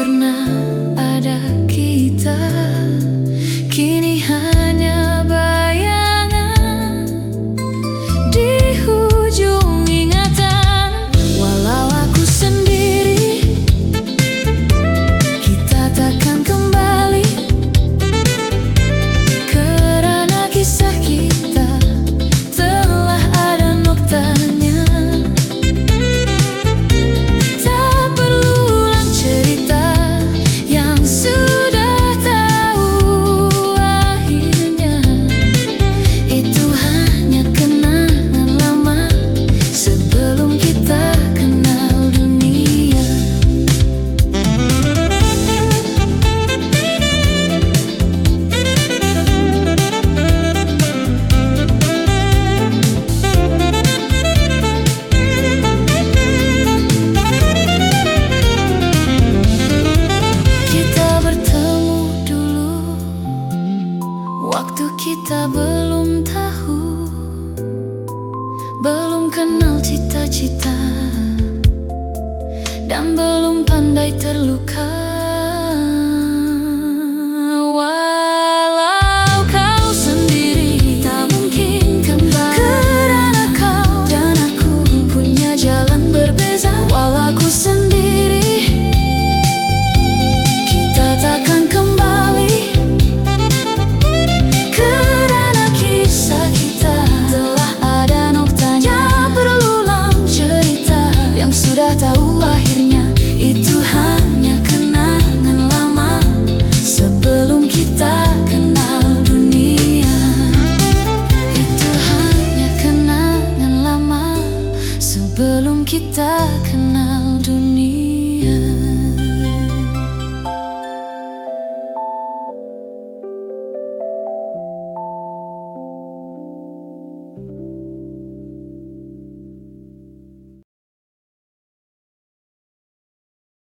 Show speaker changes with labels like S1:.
S1: pernah kenal cita-cita Dan belum pandai terluka. kita kenal dunia.